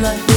love.